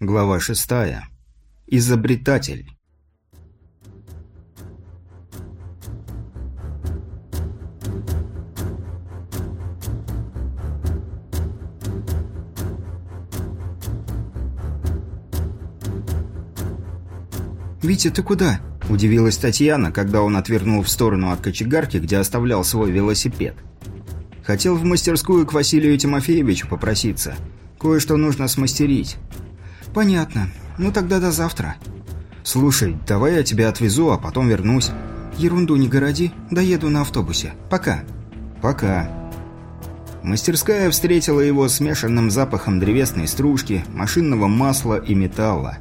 Глава шестая. Изобретатель. «Витя, ты куда?» – удивилась Татьяна, когда он отвернул в сторону от кочегарки, где оставлял свой велосипед. «Хотел в мастерскую к Василию Тимофеевичу попроситься. Кое-что нужно смастерить». «Понятно. Ну тогда до завтра». «Слушай, давай я тебя отвезу, а потом вернусь». «Ерунду не городи. Доеду на автобусе. Пока». «Пока». Мастерская встретила его смешанным запахом древесной стружки, машинного масла и металла.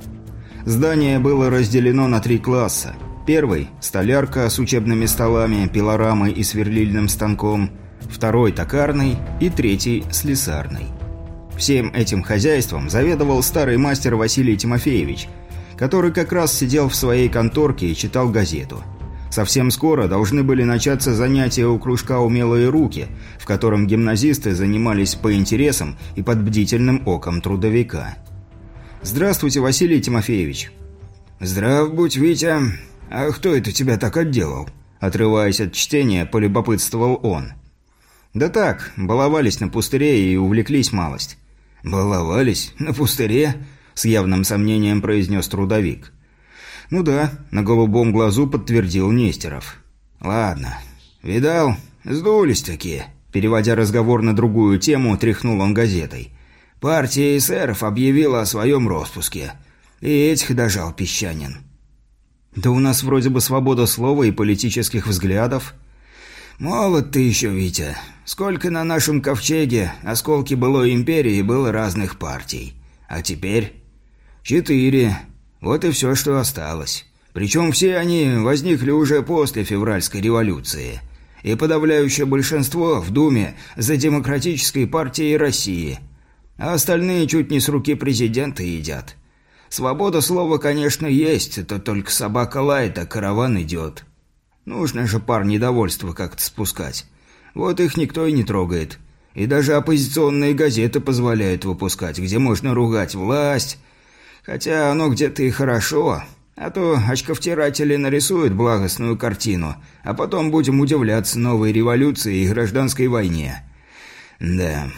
Здание было разделено на три класса. Первый – столярка с учебными столами, пилорамой и сверлильным станком. Второй – токарный. И третий – слесарный. Всем этим хозяйством заведовал старый мастер Василий Тимофеевич, который как раз сидел в своей конторке и читал газету. Совсем скоро должны были начаться занятия у кружка «Умелые руки», в котором гимназисты занимались по интересам и под бдительным оком трудовика. «Здравствуйте, Василий Тимофеевич». «Здрав будь, Витя. А кто это тебя так отделал?» Отрываясь от чтения, полюбопытствовал он. «Да так, баловались на пустыре и увлеклись малость. «Баловались? На пустыре?» – с явным сомнением произнес трудовик. «Ну да», – на голубом глазу подтвердил Нестеров. «Ладно. Видал? Сдулись такие». Переводя разговор на другую тему, тряхнул он газетой. «Партия эсеров объявила о своем распуске. И этих дожал песчанин». «Да у нас вроде бы свобода слова и политических взглядов». «Молод ты еще, Витя. Сколько на нашем ковчеге осколки былой империи было разных партий. А теперь? Четыре. Вот и все, что осталось. Причем все они возникли уже после февральской революции. И подавляющее большинство в Думе за демократической партией России. А остальные чуть не с руки президента едят. Свобода слова, конечно, есть, это только собака лает, а караван идет. Нужно же пар недовольства как-то спускать. Вот их никто и не трогает. И даже оппозиционные газеты позволяют выпускать, где можно ругать власть. Хотя оно где-то и хорошо. А то очковтиратели нарисуют благостную картину, а потом будем удивляться новой революции и гражданской войне. Да,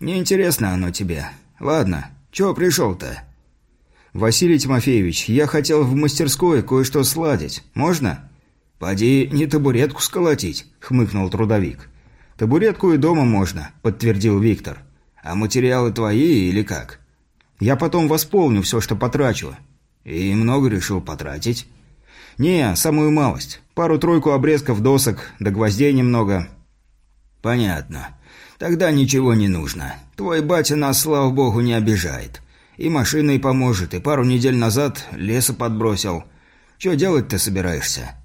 неинтересно оно тебе. Ладно, чего пришел-то? Василий Тимофеевич, я хотел в мастерской кое-что сладить. Можно? «Поди не табуретку сколотить», — хмыкнул трудовик. «Табуретку и дома можно», — подтвердил Виктор. «А материалы твои или как?» «Я потом восполню все, что потрачу». «И много решил потратить?» «Не, самую малость. Пару-тройку обрезков досок, да гвоздей немного». «Понятно. Тогда ничего не нужно. Твой батя нас, слава богу, не обижает. И машиной поможет, и пару недель назад леса подбросил. Что делать-то собираешься?»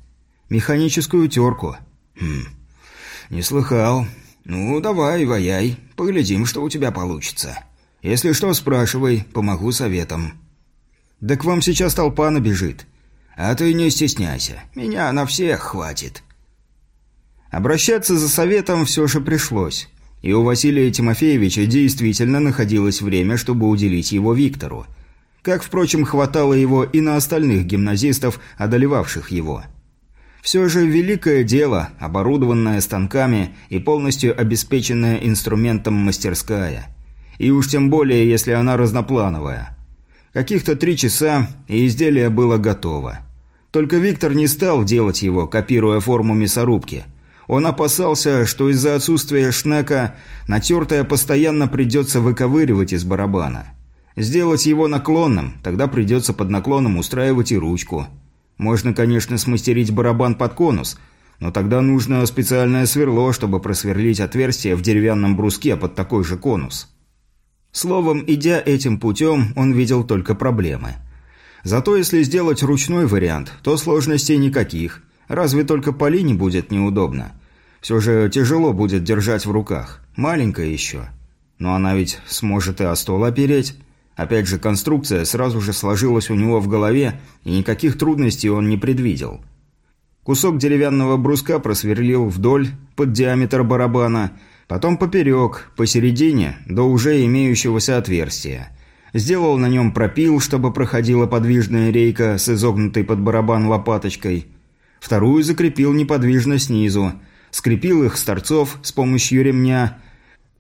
Механическую терку. Хм. Не слыхал. Ну, давай, ваяй. Поглядим, что у тебя получится. Если что, спрашивай, помогу советом. Да к вам сейчас толпа набежит. А ты не стесняйся. Меня на всех хватит. Обращаться за советом все же пришлось. И у Василия Тимофеевича действительно находилось время, чтобы уделить его Виктору. Как, впрочем, хватало его и на остальных гимназистов, одолевавших его. Все же великое дело, оборудованная станками и полностью обеспеченная инструментом мастерская. И уж тем более, если она разноплановая. Каких-то три часа, и изделие было готово. Только Виктор не стал делать его, копируя форму мясорубки. Он опасался, что из-за отсутствия шнека натертое постоянно придется выковыривать из барабана. Сделать его наклонным, тогда придется под наклоном устраивать и ручку – можно, конечно, смастерить барабан под конус, но тогда нужно специальное сверло, чтобы просверлить отверстие в деревянном бруске под такой же конус. Словом, идя этим путем, он видел только проблемы. Зато если сделать ручной вариант, то сложностей никаких. Разве только по линии будет неудобно. Все же тяжело будет держать в руках. Маленькая еще. Но она ведь сможет и о стол опереть. Опять же, конструкция сразу же сложилась у него в голове, и никаких трудностей он не предвидел. Кусок деревянного бруска просверлил вдоль, под диаметр барабана, потом поперек, посередине, до уже имеющегося отверстия. Сделал на нем пропил, чтобы проходила подвижная рейка с изогнутой под барабан лопаточкой. Вторую закрепил неподвижно снизу. Скрепил их с торцов с помощью ремня.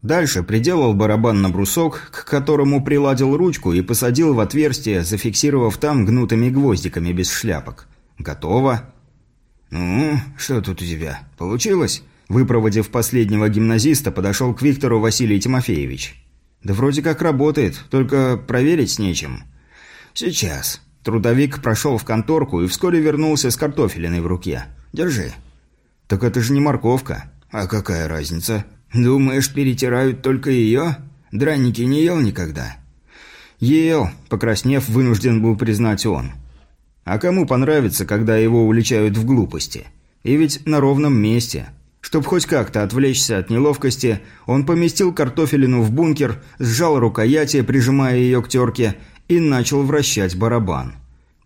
Дальше приделал барабан на брусок, к которому приладил ручку и посадил в отверстие, зафиксировав там гнутыми гвоздиками без шляпок. Готово. «Ну, что тут у тебя? Получилось?» Выпроводив последнего гимназиста, подошел к Виктору Василий Тимофеевич. «Да вроде как работает, только проверить с нечем». «Сейчас». Трудовик прошел в конторку и вскоре вернулся с картофелиной в руке. «Держи». «Так это же не морковка». «А какая разница? Думаешь, перетирают только ее? Драники не ел никогда?» «Ел», – покраснев, вынужден был признать он. «А кому понравится, когда его уличают в глупости? И ведь на ровном месте». Чтобы хоть как-то отвлечься от неловкости, он поместил картофелину в бункер, сжал рукояти, прижимая ее к терке, и начал вращать барабан.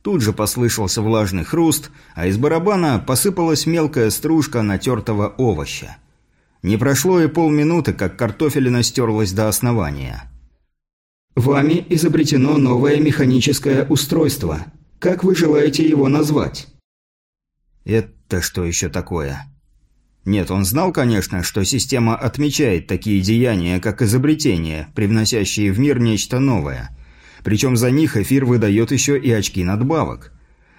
Тут же послышался влажный хруст, а из барабана посыпалась мелкая стружка натертого овоща. Не прошло и полминуты, как картофелина стерлась до основания. «Вами изобретено новое механическое устройство. Как вы желаете его назвать?» «Это что еще такое?» Нет, он знал, конечно, что система отмечает такие деяния, как изобретения, привносящие в мир нечто новое. Причем за них эфир выдает еще и очки надбавок.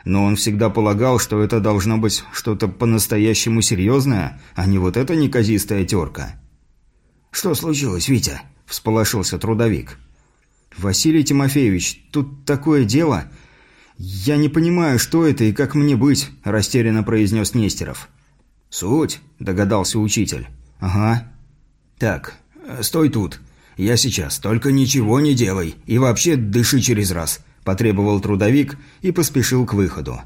Но он всегда полагал, что это должно быть что-то по-настоящему серьезное, а не вот эта неказистая терка. «Что случилось, Витя?» – всполошился трудовик. «Василий Тимофеевич, тут такое дело. Я не понимаю, что это и как мне быть», – растерянно произнес Нестеров. «Суть?» – догадался учитель. «Ага». «Так, стой тут. Я сейчас. Только ничего не делай. И вообще дыши через раз», – потребовал трудовик и поспешил к выходу.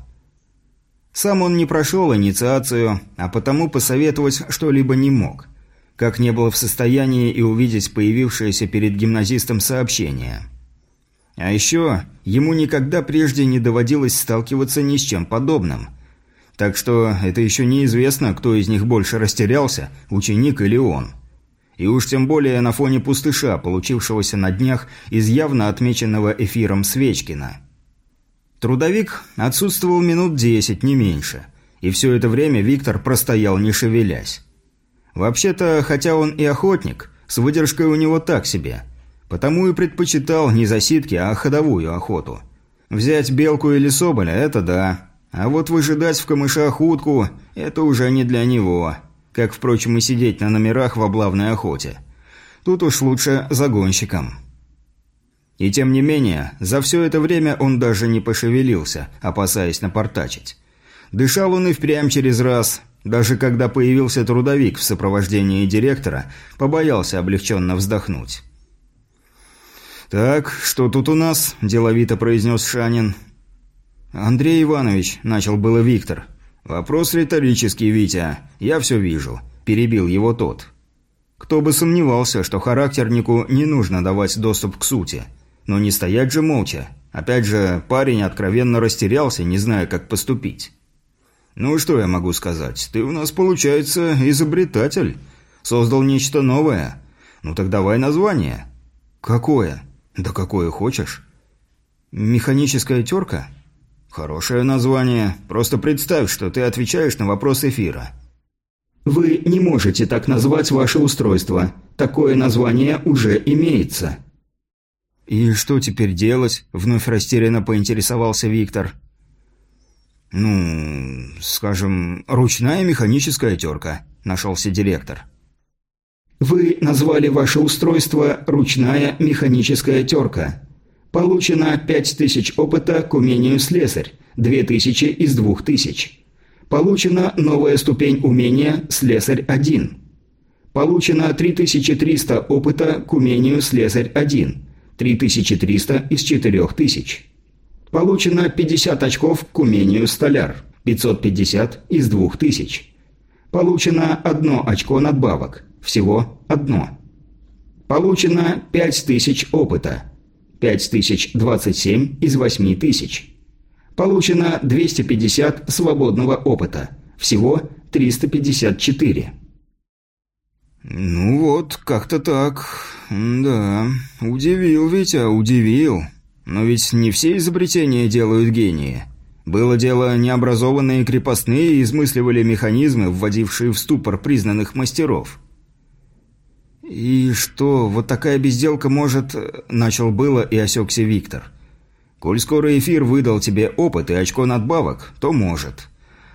Сам он не прошел инициацию, а потому посоветовать что-либо не мог. Как не было в состоянии и увидеть появившееся перед гимназистом сообщение. А еще ему никогда прежде не доводилось сталкиваться ни с чем подобным – так что это еще неизвестно, кто из них больше растерялся, ученик или он. И уж тем более на фоне пустыша, получившегося на днях из явно отмеченного эфиром Свечкина. Трудовик отсутствовал минут десять, не меньше. И все это время Виктор простоял, не шевелясь. Вообще-то, хотя он и охотник, с выдержкой у него так себе. Потому и предпочитал не засидки, а ходовую охоту. Взять белку или соболя – это да, а вот выжидать в камышах утку – это уже не для него. Как, впрочем, и сидеть на номерах в облавной охоте. Тут уж лучше загонщиком. И тем не менее, за все это время он даже не пошевелился, опасаясь напортачить. Дышал он и впрямь через раз. Даже когда появился трудовик в сопровождении директора, побоялся облегченно вздохнуть. «Так, что тут у нас?» – деловито произнес Шанин – «Андрей Иванович», – начал было Виктор. «Вопрос риторический, Витя. Я все вижу», – перебил его тот. Кто бы сомневался, что характернику не нужно давать доступ к сути. Но не стоять же молча. Опять же, парень откровенно растерялся, не зная, как поступить. «Ну, что я могу сказать? Ты у нас, получается, изобретатель. Создал нечто новое. Ну так давай название». «Какое?» «Да какое хочешь». «Механическая терка?» «Хорошее название. Просто представь, что ты отвечаешь на вопрос эфира». «Вы не можете так назвать ваше устройство. Такое название уже имеется». «И что теперь делать?» – вновь растерянно поинтересовался Виктор. «Ну, скажем, ручная механическая терка», – нашелся директор. «Вы назвали ваше устройство «ручная механическая терка». Получено 5000 опыта к умению слесарь, 2000 из 2000. Получена новая ступень умения слесарь 1. Получено 3300 опыта к умению слесарь 1, 3300 из 4000. Получено 50 очков к умению столяр, 550 из 2000. Получено 1 очко надбавок, всего одно. Получено 5000 опыта, 5027 из 8000. Получено 250 свободного опыта. Всего 354. «Ну вот, как-то так. Да, удивил Витя, удивил. Но ведь не все изобретения делают гении. Было дело, необразованные крепостные измысливали механизмы, вводившие в ступор признанных мастеров». «И что, вот такая безделка может...» – начал было и осекся Виктор. «Коль скоро эфир выдал тебе опыт и очко надбавок, то может.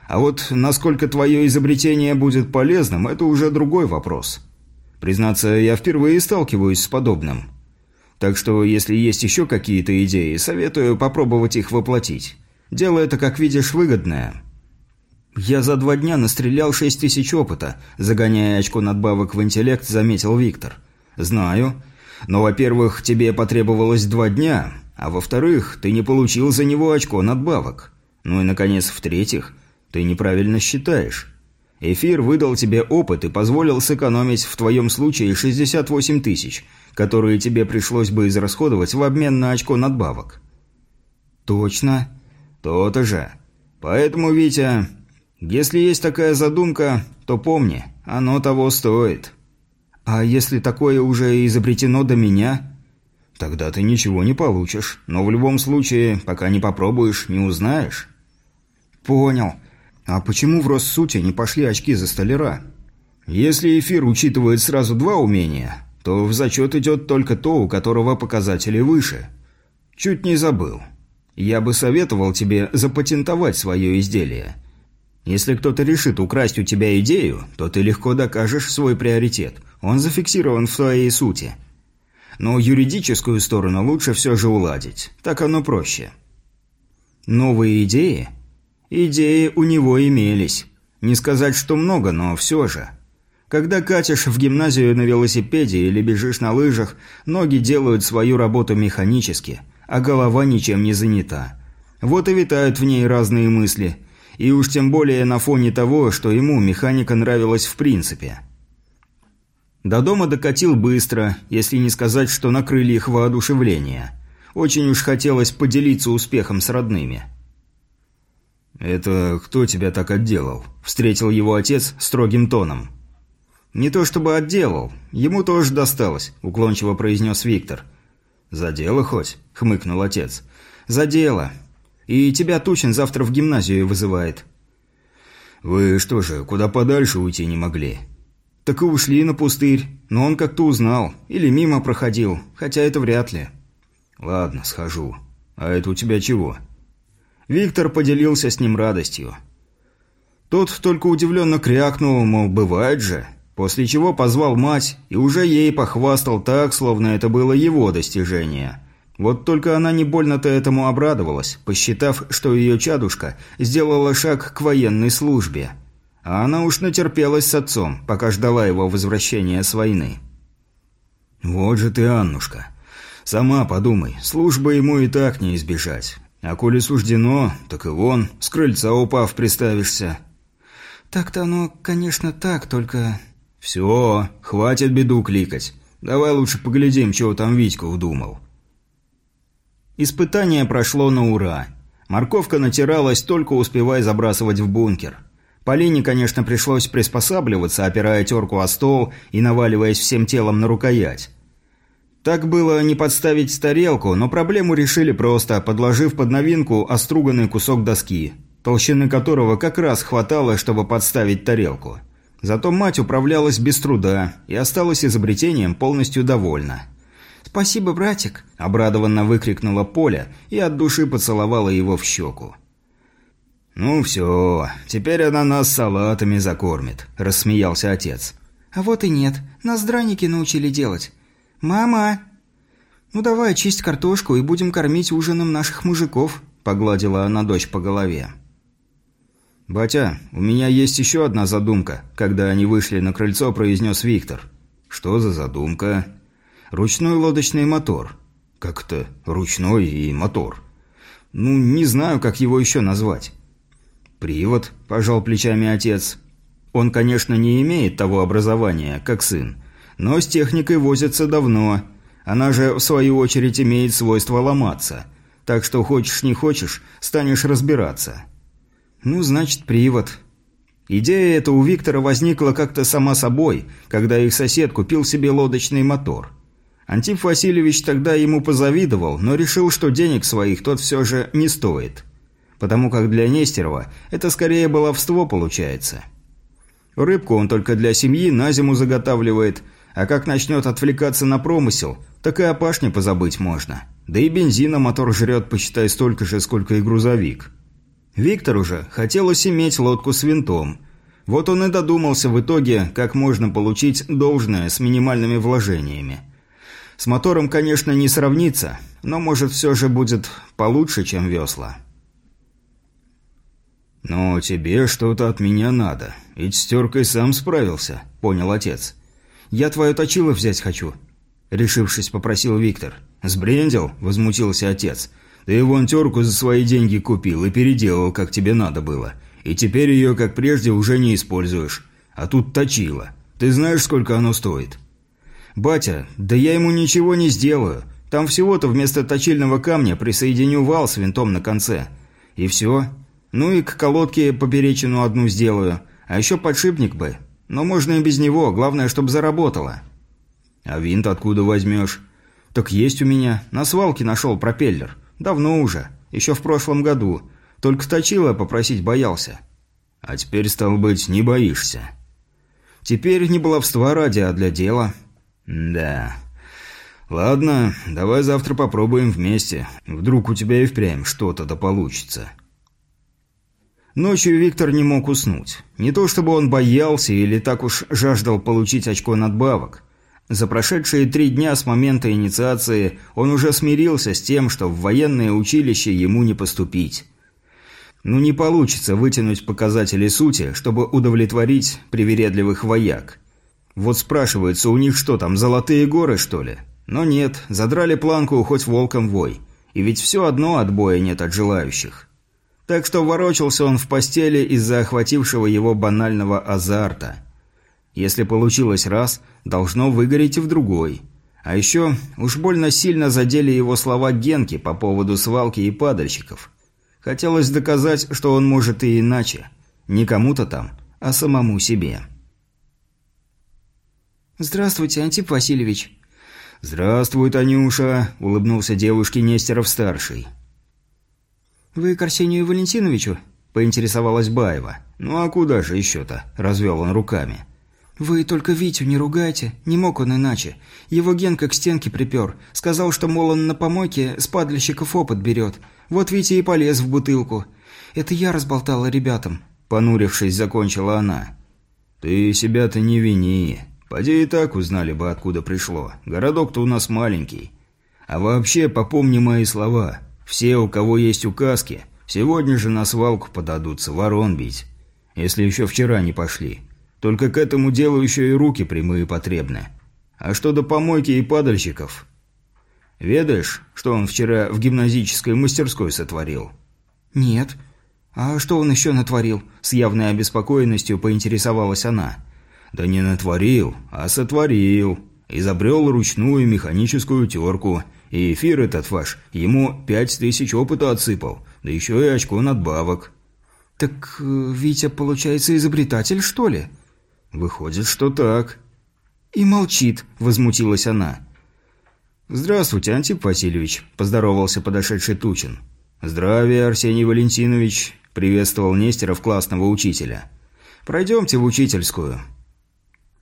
А вот насколько твое изобретение будет полезным, это уже другой вопрос. Признаться, я впервые сталкиваюсь с подобным. Так что, если есть еще какие-то идеи, советую попробовать их воплотить. Дело это, как видишь, выгодное». «Я за два дня настрелял шесть тысяч опыта», – загоняя очко надбавок в интеллект, заметил Виктор. «Знаю. Но, во-первых, тебе потребовалось два дня, а во-вторых, ты не получил за него очко надбавок. Ну и, наконец, в-третьих, ты неправильно считаешь. Эфир выдал тебе опыт и позволил сэкономить в твоем случае 68 тысяч, которые тебе пришлось бы израсходовать в обмен на очко надбавок». «Точно?» «То-то же. Поэтому, Витя, если есть такая задумка, то помни, оно того стоит. А если такое уже изобретено до меня, тогда ты ничего не получишь. Но в любом случае, пока не попробуешь, не узнаешь. Понял. А почему в Россуте не пошли очки за столяра? Если эфир учитывает сразу два умения, то в зачет идет только то, у которого показатели выше. Чуть не забыл. Я бы советовал тебе запатентовать свое изделие. Если кто-то решит украсть у тебя идею, то ты легко докажешь свой приоритет. Он зафиксирован в своей сути. Но юридическую сторону лучше все же уладить. Так оно проще. Новые идеи? Идеи у него имелись. Не сказать, что много, но все же. Когда катишь в гимназию на велосипеде или бежишь на лыжах, ноги делают свою работу механически, а голова ничем не занята. Вот и витают в ней разные мысли – и уж тем более на фоне того, что ему механика нравилась в принципе. До дома докатил быстро, если не сказать, что на крыльях воодушевления. Очень уж хотелось поделиться успехом с родными. «Это кто тебя так отделал?» – встретил его отец строгим тоном. «Не то чтобы отделал, ему тоже досталось», – уклончиво произнес Виктор. «За дело хоть?» – хмыкнул отец. «За дело. И тебя Тучин завтра в гимназию вызывает». «Вы что же, куда подальше уйти не могли?» «Так и ушли на пустырь, но он как-то узнал. Или мимо проходил, хотя это вряд ли». «Ладно, схожу. А это у тебя чего?» Виктор поделился с ним радостью. Тот только удивленно крякнул, мол, бывает же. После чего позвал мать и уже ей похвастал так, словно это было его достижение. Вот только она не больно-то этому обрадовалась, посчитав, что ее чадушка сделала шаг к военной службе. А она уж натерпелась с отцом, пока ждала его возвращения с войны. «Вот же ты, Аннушка. Сама подумай, службы ему и так не избежать. А коли суждено, так и вон, с крыльца упав, приставишься». «Так-то оно, конечно, так, только...» «Все, хватит беду кликать. Давай лучше поглядим, чего там Витька удумал». Испытание прошло на ура. Морковка натиралась, только успевая забрасывать в бункер. Полине, конечно, пришлось приспосабливаться, опирая терку о стол и наваливаясь всем телом на рукоять. Так было не подставить тарелку, но проблему решили просто, подложив под новинку оструганный кусок доски, толщины которого как раз хватало, чтобы подставить тарелку. Зато мать управлялась без труда и осталась изобретением полностью довольна. «Спасибо, братик!» – обрадованно выкрикнула Поля и от души поцеловала его в щеку. «Ну все, теперь она нас салатами закормит», – рассмеялся отец. «А вот и нет, нас драники научили делать. Мама!» «Ну давай чисть картошку и будем кормить ужином наших мужиков», – погладила она дочь по голове. «Батя, у меня есть еще одна задумка», – когда они вышли на крыльцо, произнес Виктор. «Что за задумка?» Ручной лодочный мотор. Как-то ручной и мотор. Ну, не знаю, как его еще назвать. Привод, пожал плечами отец. Он, конечно, не имеет того образования, как сын, но с техникой возится давно. Она же, в свою очередь, имеет свойство ломаться. Так что, хочешь не хочешь, станешь разбираться. Ну, значит, привод. Идея эта у Виктора возникла как-то сама собой, когда их сосед купил себе лодочный мотор. Антип Васильевич тогда ему позавидовал, но решил, что денег своих тот все же не стоит. Потому как для Нестерова это скорее баловство получается. Рыбку он только для семьи на зиму заготавливает, а как начнет отвлекаться на промысел, так и о позабыть можно. Да и бензина мотор жрет, посчитай, столько же, сколько и грузовик. Виктору же хотелось иметь лодку с винтом. Вот он и додумался в итоге, как можно получить должное с минимальными вложениями. С мотором, конечно, не сравнится, но может все же будет получше, чем весла. «Но тебе что-то от меня надо, ведь с теркой сам справился», — понял отец. «Я твое точило взять хочу», — решившись, попросил Виктор. «Сбрендил?» – возмутился отец. «Ты вон терку за свои деньги купил и переделал, как тебе надо было. И теперь ее, как прежде, уже не используешь. А тут точило. Ты знаешь, сколько оно стоит?» «Батя, да я ему ничего не сделаю. Там всего-то вместо точильного камня присоединю вал с винтом на конце. И все. Ну и к колодке поперечину одну сделаю. А еще подшипник бы. Но можно и без него, главное, чтобы заработало». «А винт откуда возьмешь?» «Так есть у меня. На свалке нашел пропеллер. Давно уже. Еще в прошлом году. Только точила попросить боялся». «А теперь, стал быть, не боишься?» «Теперь не баловства ради, а для дела». «Да. Ладно, давай завтра попробуем вместе. Вдруг у тебя и впрямь что-то да получится». Ночью Виктор не мог уснуть. Не то чтобы он боялся или так уж жаждал получить очко надбавок. За прошедшие три дня с момента инициации он уже смирился с тем, что в военное училище ему не поступить. Ну не получится вытянуть показатели сути, чтобы удовлетворить привередливых вояк. Вот спрашивается, у них что там, золотые горы, что ли? Но нет, задрали планку, хоть волком вой. И ведь все одно отбоя нет от желающих. Так что ворочался он в постели из-за охватившего его банального азарта. Если получилось раз, должно выгореть и в другой. А еще уж больно сильно задели его слова Генки по поводу свалки и падальщиков. Хотелось доказать, что он может и иначе. Не кому-то там, а самому себе. «Здравствуйте, Антип Васильевич». «Здравствуй, Танюша», – улыбнулся девушке Нестеров-старший. «Вы к Арсению Валентиновичу?» – поинтересовалась Баева. «Ну а куда же еще-то?» – развел он руками. «Вы только Витю не ругайте, не мог он иначе. Его Генка к стенке припер. Сказал, что, мол, он на помойке с падальщиков опыт берет. Вот Витя и полез в бутылку. Это я разболтала ребятам». Понурившись, закончила она. «Ты себя-то не вини. Поди и так узнали бы, откуда пришло. Городок-то у нас маленький. А вообще, попомни мои слова. Все, у кого есть указки, сегодня же на свалку подадутся ворон бить. Если еще вчера не пошли». Только к этому делу еще и руки прямые потребны. А что до помойки и падальщиков? Ведаешь, что он вчера в гимназической мастерской сотворил? Нет. А что он еще натворил? С явной обеспокоенностью поинтересовалась она. Да не натворил, а сотворил. Изобрел ручную механическую терку. И эфир этот ваш ему пять тысяч опыта отсыпал. Да еще и очко надбавок. Так э, Витя, получается, изобретатель, что ли? «Выходит, что так». «И молчит», – возмутилась она. «Здравствуйте, Антип Васильевич», – поздоровался подошедший Тучин. «Здравия, Арсений Валентинович», – приветствовал Нестеров классного учителя. «Пройдемте в учительскую».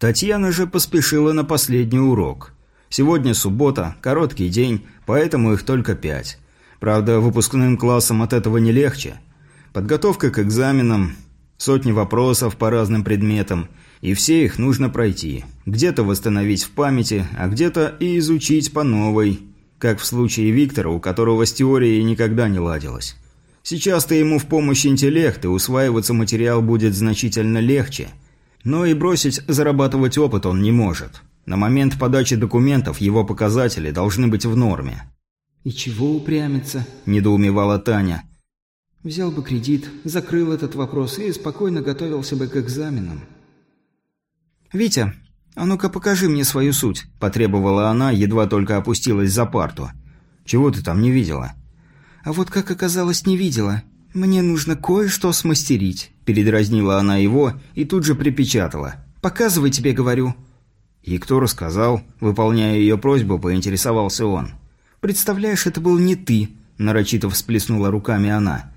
Татьяна же поспешила на последний урок. Сегодня суббота, короткий день, поэтому их только пять. Правда, выпускным классам от этого не легче. Подготовка к экзаменам, сотни вопросов по разным предметам – и все их нужно пройти. Где-то восстановить в памяти, а где-то и изучить по новой. Как в случае Виктора, у которого с теорией никогда не ладилось. Сейчас-то ему в помощь интеллект, и усваиваться материал будет значительно легче. Но и бросить зарабатывать опыт он не может. На момент подачи документов его показатели должны быть в норме. «И чего упрямиться?» – недоумевала Таня. «Взял бы кредит, закрыл этот вопрос и спокойно готовился бы к экзаменам». «Витя, а ну-ка покажи мне свою суть», – потребовала она, едва только опустилась за парту. «Чего ты там не видела?» «А вот как оказалось, не видела. Мне нужно кое-что смастерить. – передразнила она его и тут же припечатала. «Показывай, тебе говорю». «И кто рассказал?» – выполняя ее просьбу, поинтересовался он. «Представляешь, это был не ты», – нарочито всплеснула руками она.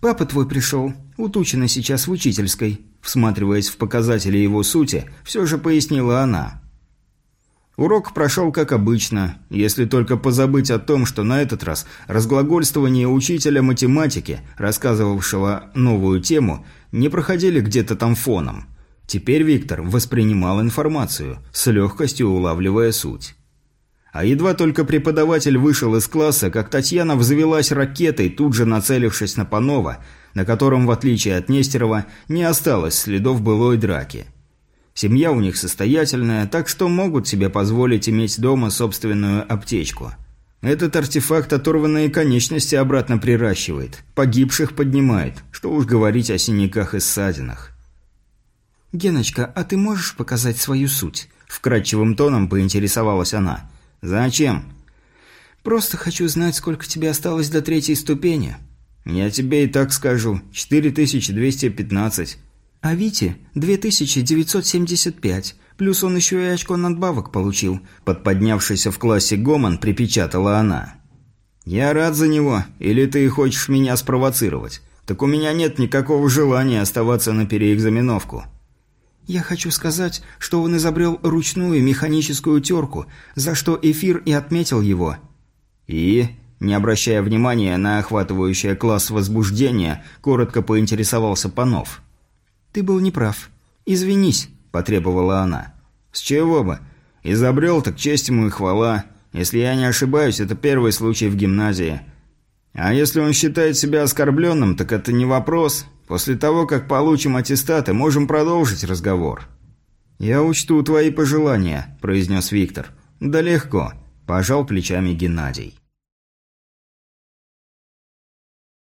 «Папа твой пришел. Утучена сейчас в учительской», – всматриваясь в показатели его сути, все же пояснила она. Урок прошел как обычно, если только позабыть о том, что на этот раз разглагольствование учителя математики, рассказывавшего новую тему, не проходили где-то там фоном. Теперь Виктор воспринимал информацию, с легкостью улавливая суть. А едва только преподаватель вышел из класса, как Татьяна взвелась ракетой, тут же нацелившись на Панова, на котором, в отличие от Нестерова, не осталось следов былой драки. Семья у них состоятельная, так что могут себе позволить иметь дома собственную аптечку. Этот артефакт оторванные конечности обратно приращивает, погибших поднимает, что уж говорить о синяках и ссадинах. «Геночка, а ты можешь показать свою суть?» Вкрадчивым тоном поинтересовалась она. «Зачем?» «Просто хочу знать, сколько тебе осталось до третьей ступени». «Я тебе и так скажу. 4215. А Вите 2975, плюс он еще и очко надбавок получил. Под поднявшийся в классе гомон припечатала она. «Я рад за него. Или ты хочешь меня спровоцировать? Так у меня нет никакого желания оставаться на переэкзаменовку». «Я хочу сказать, что он изобрел ручную механическую терку, за что эфир и отметил его». «И?» Не обращая внимания на охватывающее класс возбуждения, коротко поинтересовался Панов. «Ты был неправ. Извинись», – потребовала она. «С чего бы? Изобрел, так честь ему и хвала. Если я не ошибаюсь, это первый случай в гимназии. А если он считает себя оскорбленным, так это не вопрос. После того, как получим аттестаты, можем продолжить разговор». «Я учту твои пожелания», – произнес Виктор. «Да легко», – пожал плечами Геннадий.